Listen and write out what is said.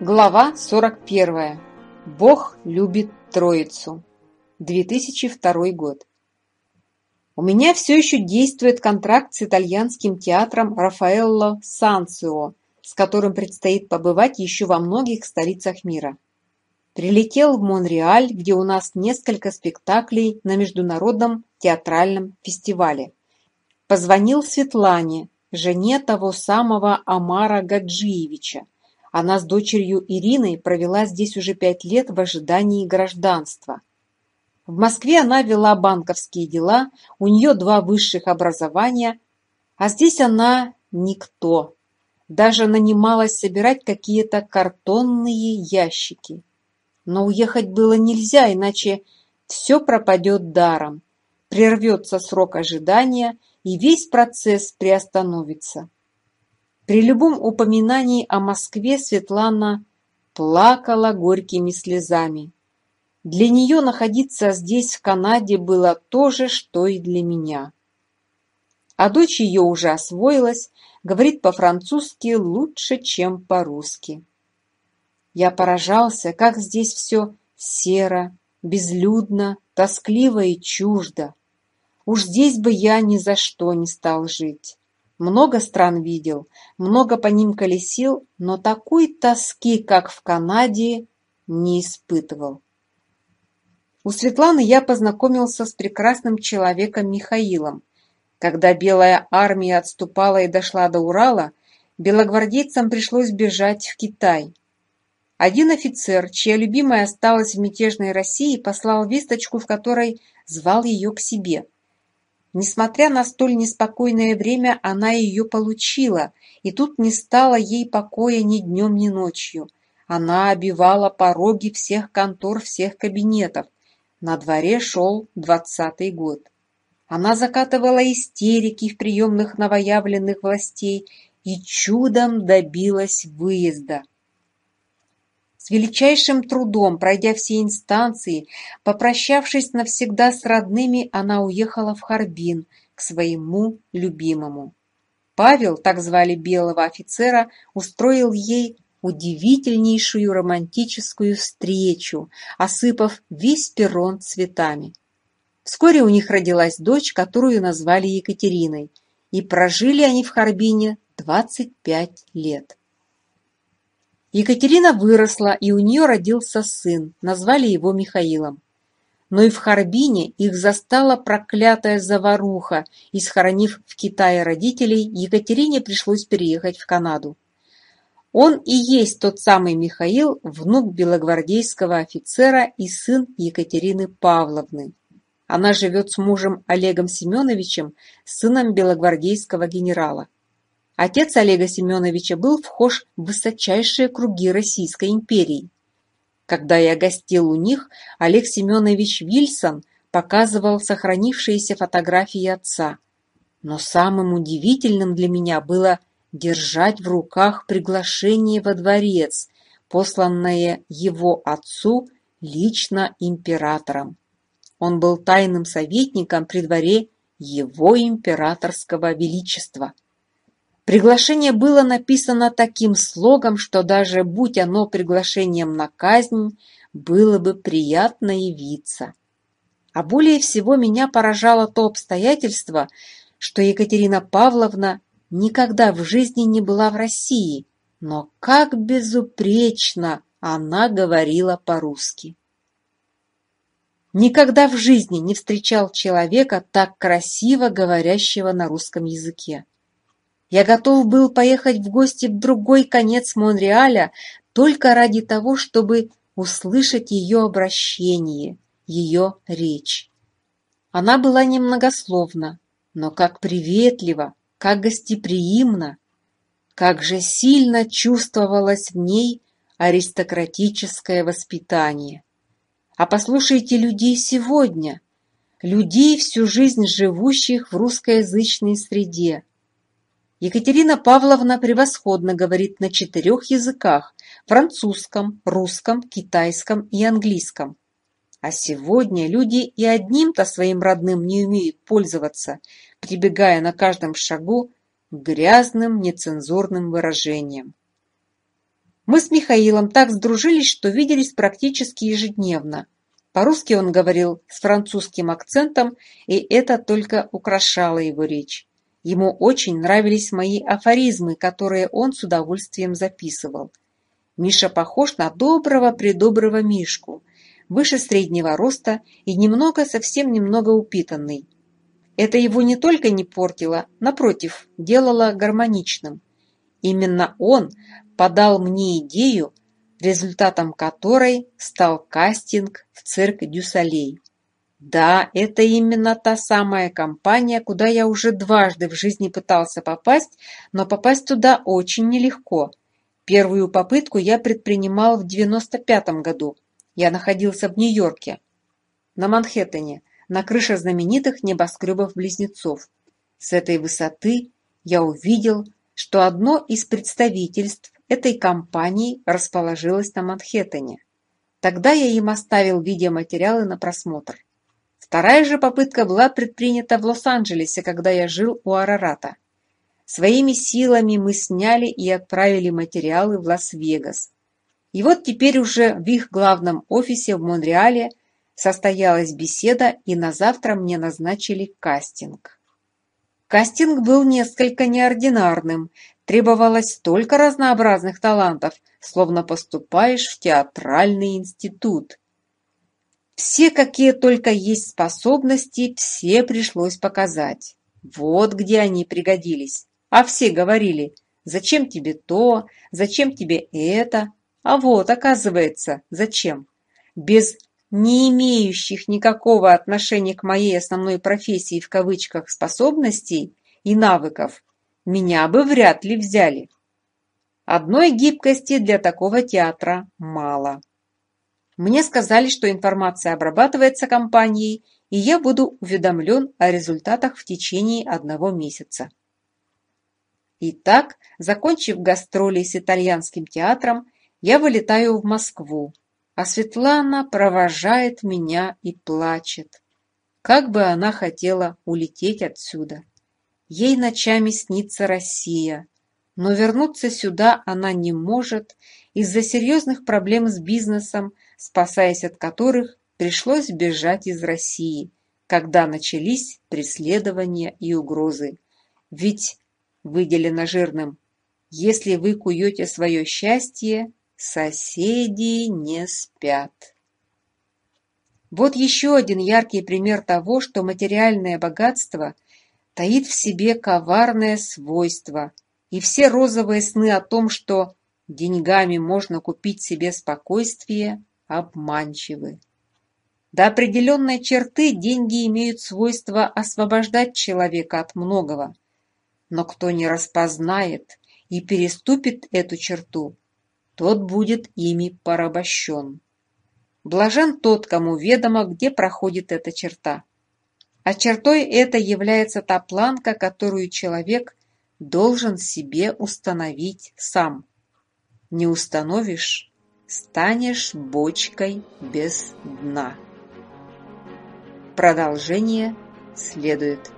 Глава 41. Бог любит Троицу. 2002 год. У меня все еще действует контракт с итальянским театром Рафаэлло Санцио, с которым предстоит побывать еще во многих столицах мира. Прилетел в Монреаль, где у нас несколько спектаклей на международном театральном фестивале. Позвонил Светлане, жене того самого Амара Гаджиевича, а она с дочерью Ириной провела здесь уже пять лет в ожидании гражданства. В Москве она вела банковские дела, у нее два высших образования, а здесь она никто. Даже нанималась собирать какие-то картонные ящики. Но уехать было нельзя, иначе все пропадет даром. Прервется срок ожидания, и весь процесс приостановится. При любом упоминании о Москве Светлана плакала горькими слезами. Для нее находиться здесь, в Канаде, было то же, что и для меня. А дочь ее уже освоилась, говорит по-французски лучше, чем по-русски. Я поражался, как здесь все серо, безлюдно, тоскливо и чуждо. Уж здесь бы я ни за что не стал жить. Много стран видел, много по ним колесил, но такой тоски, как в Канаде, не испытывал. У Светланы я познакомился с прекрасным человеком Михаилом. Когда Белая армия отступала и дошла до Урала, белогвардейцам пришлось бежать в Китай. Один офицер, чья любимая осталась в мятежной России, послал весточку, в которой звал ее к себе – Несмотря на столь неспокойное время, она ее получила, и тут не стало ей покоя ни днем, ни ночью. Она обивала пороги всех контор, всех кабинетов. На дворе шел двадцатый год. Она закатывала истерики в приемных новоявленных властей и чудом добилась выезда величайшим трудом, пройдя все инстанции, попрощавшись навсегда с родными, она уехала в Харбин к своему любимому. Павел, так звали белого офицера, устроил ей удивительнейшую романтическую встречу, осыпав весь перрон цветами. Вскоре у них родилась дочь, которую назвали Екатериной, и прожили они в Харбине 25 лет. Екатерина выросла, и у нее родился сын, назвали его Михаилом. Но и в Харбине их застала проклятая заваруха, и схоронив в Китае родителей, Екатерине пришлось переехать в Канаду. Он и есть тот самый Михаил, внук белогвардейского офицера и сын Екатерины Павловны. Она живет с мужем Олегом Семеновичем, сыном белогвардейского генерала. Отец Олега Семеновича был вхож в высочайшие круги Российской империи. Когда я гостил у них, Олег Семенович Вильсон показывал сохранившиеся фотографии отца. Но самым удивительным для меня было держать в руках приглашение во дворец, посланное его отцу лично императором. Он был тайным советником при дворе его императорского величества – Приглашение было написано таким слогом, что даже будь оно приглашением на казнь, было бы приятно явиться. А более всего меня поражало то обстоятельство, что Екатерина Павловна никогда в жизни не была в России, но как безупречно она говорила по-русски. Никогда в жизни не встречал человека, так красиво говорящего на русском языке. Я готов был поехать в гости в другой конец Монреаля только ради того, чтобы услышать ее обращение, ее речь. Она была немногословна, но как приветливо, как гостеприимно, как же сильно чувствовалось в ней аристократическое воспитание. А послушайте людей сегодня, людей, всю жизнь живущих в русскоязычной среде – Екатерина Павловна превосходно говорит на четырех языках – французском, русском, китайском и английском. А сегодня люди и одним-то своим родным не умеют пользоваться, прибегая на каждом шагу к грязным нецензурным выражениям. Мы с Михаилом так сдружились, что виделись практически ежедневно. По-русски он говорил с французским акцентом, и это только украшало его речь. Ему очень нравились мои афоризмы, которые он с удовольствием записывал. Миша похож на доброго-предоброго Мишку, выше среднего роста и немного, совсем немного упитанный. Это его не только не портило, напротив, делало гармоничным. Именно он подал мне идею, результатом которой стал кастинг в цирк Дюсалей. Да, это именно та самая компания, куда я уже дважды в жизни пытался попасть, но попасть туда очень нелегко. Первую попытку я предпринимал в 95 году. Я находился в Нью-Йорке, на Манхэттене, на крыше знаменитых небоскребов-близнецов. С этой высоты я увидел, что одно из представительств этой компании расположилось на Манхэттене. Тогда я им оставил видеоматериалы на просмотр. Вторая же попытка была предпринята в Лос-Анджелесе, когда я жил у Арарата. Своими силами мы сняли и отправили материалы в Лас-Вегас. И вот теперь уже в их главном офисе в Монреале состоялась беседа, и на завтра мне назначили кастинг. Кастинг был несколько неординарным, требовалось столько разнообразных талантов, словно поступаешь в театральный институт. Все какие только есть способности, все пришлось показать. Вот где они пригодились. А все говорили, зачем тебе то, зачем тебе это. А вот, оказывается, зачем. Без не имеющих никакого отношения к моей основной профессии в кавычках способностей и навыков, меня бы вряд ли взяли. Одной гибкости для такого театра мало. Мне сказали, что информация обрабатывается компанией, и я буду уведомлен о результатах в течение одного месяца. Итак, закончив гастроли с итальянским театром, я вылетаю в Москву, а Светлана провожает меня и плачет. Как бы она хотела улететь отсюда. Ей ночами снится Россия, но вернуться сюда она не может из-за серьезных проблем с бизнесом – спасаясь от которых пришлось бежать из России, когда начались преследования и угрозы. Ведь, выделено жирным, если вы куете свое счастье, соседи не спят. Вот еще один яркий пример того, что материальное богатство таит в себе коварное свойство, и все розовые сны о том, что деньгами можно купить себе спокойствие, обманчивы. До определенной черты деньги имеют свойство освобождать человека от многого. Но кто не распознает и переступит эту черту, тот будет ими порабощен. Блажен тот, кому ведомо, где проходит эта черта. А чертой это является та планка, которую человек должен себе установить сам. Не установишь станешь бочкой без дна. Продолжение следует.